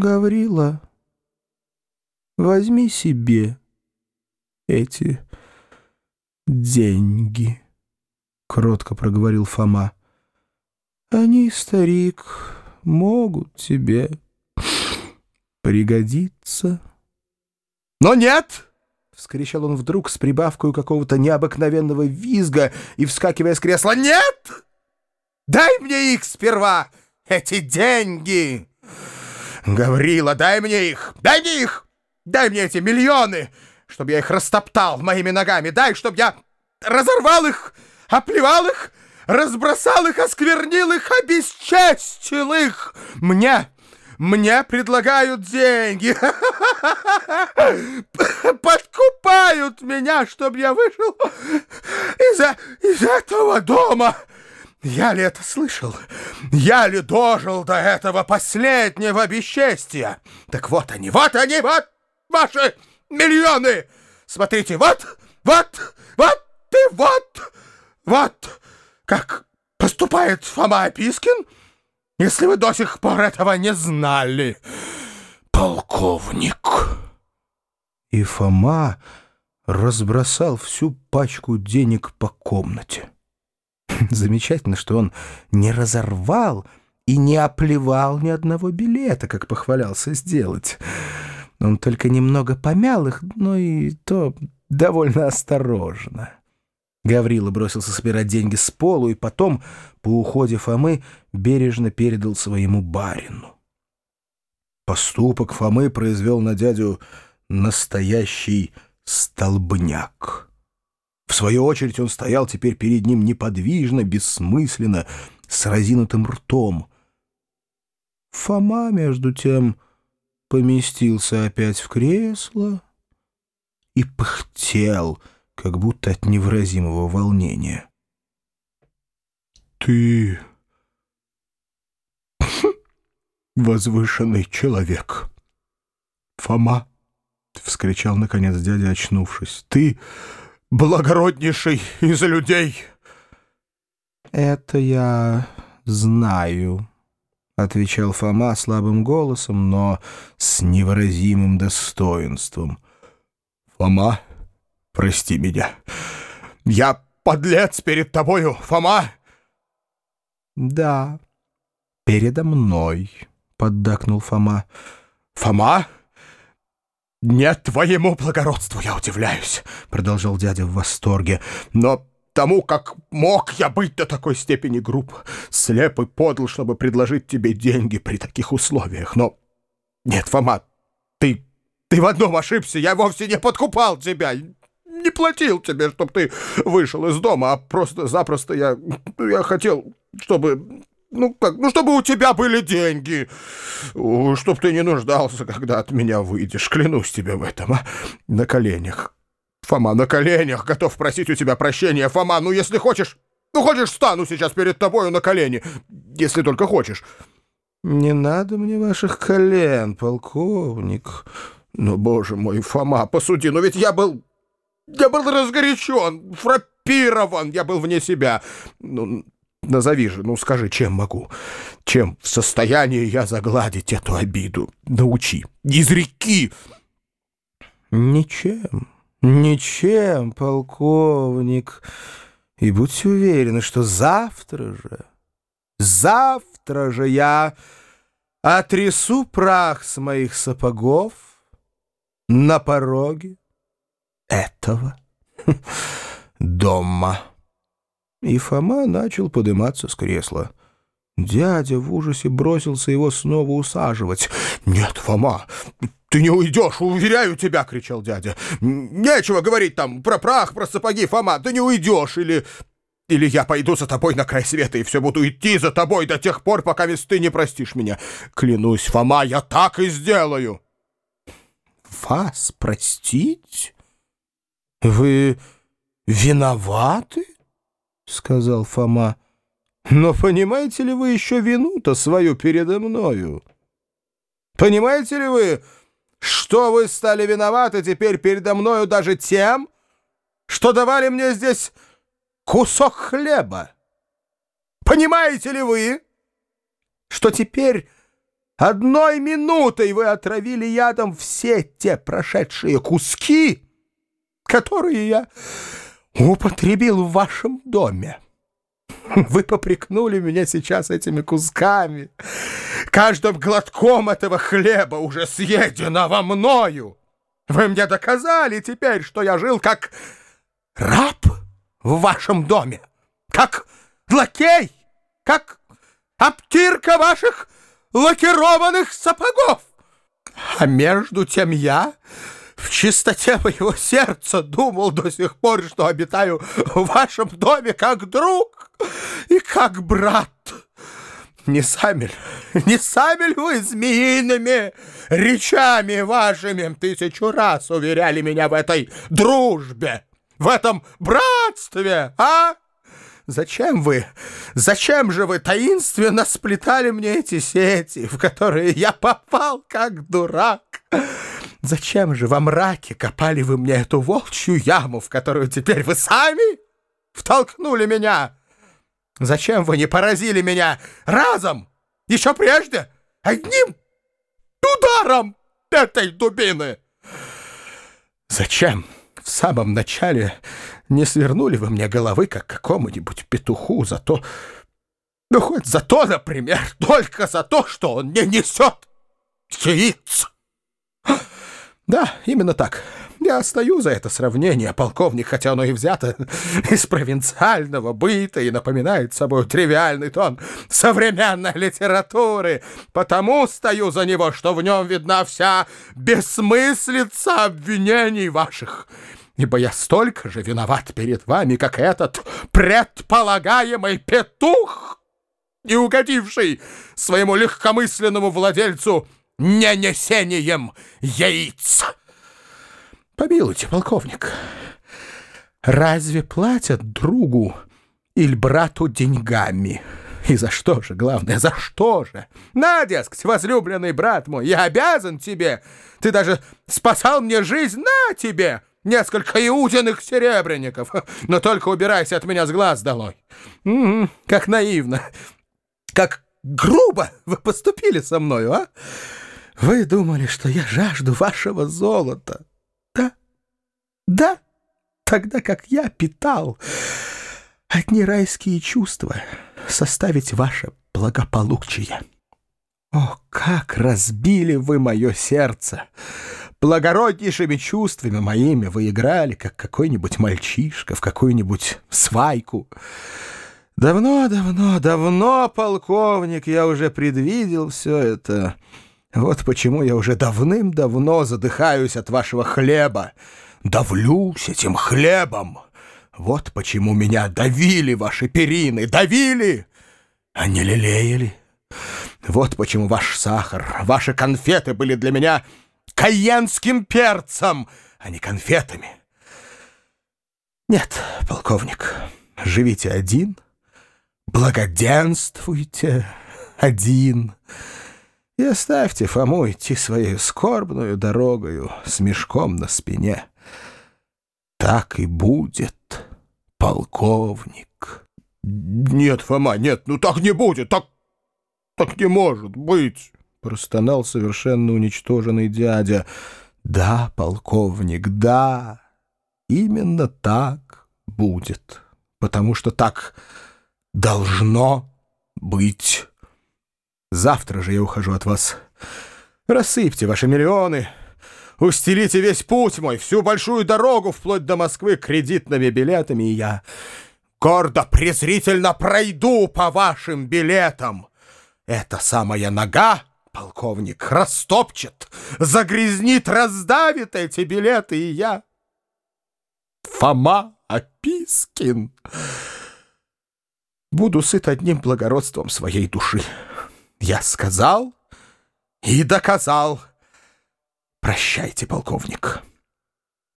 Гаврила, возьми себе эти деньги, — кротко проговорил Фома. Они, старик, могут тебе пригодиться. «Но нет!» — вскричал он вдруг с прибавкой какого-то необыкновенного визга и вскакивая с кресла. «Нет! Дай мне их сперва, эти деньги! Гаврила, дай мне их! Дай мне их! Дай мне эти миллионы, чтобы я их растоптал моими ногами! Дай, чтобы я разорвал их, оплевал их, разбросал их, осквернил их, обесчестил их! Мне...» Мне предлагают деньги. Подкупают меня, чтобы я вышел из, из этого дома. Я ли это слышал? Я ли дожил до этого последнего бесчестия? Так вот они, вот они, вот ваши миллионы. Смотрите, вот, вот, вот и вот, вот, как поступает Фома Опискин — если вы до сих пор этого не знали, полковник. И Фома разбросал всю пачку денег по комнате. Замечательно, что он не разорвал и не оплевал ни одного билета, как похвалялся сделать. Он только немного помял их, но и то довольно осторожно. Гаврила бросился собирать деньги с полу и потом, по уходе Фомы, бережно передал своему барину. Поступок Фомы произвел на дядю настоящий столбняк. В свою очередь он стоял теперь перед ним неподвижно, бессмысленно, с разинутым ртом. Фома, между тем, поместился опять в кресло и пыхтел — как будто от невыразимого волнения. «Ты возвышенный человек, Фома!» — вскричал, наконец, дядя, очнувшись. «Ты благороднейший из людей!» «Это я знаю», — отвечал Фома слабым голосом, но с невыразимым достоинством. «Фома!» Прости меня. Я подлец перед тобою, Фома!» «Да, передо мной», — поддакнул Фома. «Фома? Нет твоему благородству, я удивляюсь», — продолжал дядя в восторге. «Но тому, как мог я быть до такой степени груб, слеп и подл, чтобы предложить тебе деньги при таких условиях. Но нет, Фома, ты, ты в одном ошибся, я вовсе не подкупал тебя» не платил тебе, чтобы ты вышел из дома, а просто-запросто я, я хотел, чтобы... Ну, как, ну, чтобы у тебя были деньги, чтобы ты не нуждался, когда от меня выйдешь. Клянусь тебе в этом, а? На коленях. Фома, на коленях готов просить у тебя прощения. Фома, ну, если хочешь... Ну, хочешь, стану сейчас перед тобою на колени, если только хочешь. Не надо мне ваших колен, полковник. Ну, боже мой, Фома, посуди, но ведь я был я был разгорячен, фраппирован, я был вне себя. Ну, назови же, ну скажи, чем могу? Чем в состоянии я загладить эту обиду? Научи, изреки. Ничем, ничем, полковник. И будьте уверены, что завтра же, завтра же я отрясу прах с моих сапогов на пороге этого дома. И Фома начал подниматься с кресла. Дядя в ужасе бросился его снова усаживать. «Нет, Фома, ты не уйдешь, уверяю тебя!» — кричал дядя. «Нечего говорить там про прах, про сапоги, Фома, ты не уйдешь, или... Или я пойду за тобой на край света и все буду идти за тобой до тех пор, пока ты не простишь меня. Клянусь, Фома, я так и сделаю!» «Вас простить?» «Вы виноваты?» — сказал Фома. «Но понимаете ли вы еще вину-то свою передо мною? Понимаете ли вы, что вы стали виноваты теперь передо мною даже тем, что давали мне здесь кусок хлеба? Понимаете ли вы, что теперь Одной минутой вы отравили ядом все те прошедшие куски, которые я употребил в вашем доме. Вы попрекнули меня сейчас этими кусками, каждым глотком этого хлеба, уже съеденного мною. Вы мне доказали теперь, что я жил как раб в вашем доме, как лакей, как обтирка ваших лакированных сапогов. А между тем я в чистоте моего сердца думал до сих пор, что обитаю в вашем доме как друг и как брат. Не сами не сами ли вы змеиными речами вашими тысячу раз уверяли меня в этой дружбе, в этом братстве, а? Зачем вы, зачем же вы таинственно сплетали мне эти сети, в которые я попал как дурак? Зачем же во мраке копали вы мне эту волчью яму, в которую теперь вы сами втолкнули меня? Зачем вы не поразили меня разом, еще прежде, одним ударом этой дубины? Зачем в самом начале не свернули вы мне головы, как какому-нибудь петуху, за то... Ну, хоть за то, например, только за то, что он не несет яиц. Да, именно так. Я стою за это сравнение, полковник, хотя оно и взято из провинциального быта и напоминает собой тривиальный тон современной литературы. Потому стою за него, что в нем видна вся бессмыслица обвинений ваших ибо я столько же виноват перед вами, как этот предполагаемый петух, не угодивший своему легкомысленному владельцу не несением яиц. Помилуйте, полковник, разве платят другу или брату деньгами? И за что же, главное, за что же? На, дескать, возлюбленный брат мой, я обязан тебе. Ты даже спасал мне жизнь, на тебе несколько иудиных серебряников. Но только убирайся от меня с глаз долой. -м, как наивно, как грубо вы поступили со мною, а? Вы думали, что я жажду вашего золота. Да, да, тогда как я питал одни райские чувства составить ваше благополучие. О, как разбили вы мое сердце! благороднейшими чувствами моими вы играли, как какой-нибудь мальчишка в какую-нибудь свайку. Давно, давно, давно, полковник, я уже предвидел все это. Вот почему я уже давным-давно задыхаюсь от вашего хлеба. Давлюсь этим хлебом. Вот почему меня давили ваши перины, давили, а не лелеяли. Вот почему ваш сахар, ваши конфеты были для меня каенским перцем, а не конфетами. Нет, полковник, живите один, благоденствуйте один и оставьте Фому идти своей скорбную дорогою с мешком на спине. Так и будет, полковник. Нет, Фома, нет, ну так не будет, так, так не может быть. — простонал совершенно уничтоженный дядя. «Да, полковник, да, именно так будет, потому что так должно быть. Завтра же я ухожу от вас. Рассыпьте ваши миллионы». Устелите весь путь мой, всю большую дорогу вплоть до Москвы кредитными билетами, и я гордо презрительно пройду по вашим билетам. Это самая нога Полковник растопчет, загрязнит, раздавит эти билеты, и я... Фома Опискин. Буду сыт одним благородством своей души. Я сказал и доказал. Прощайте, полковник.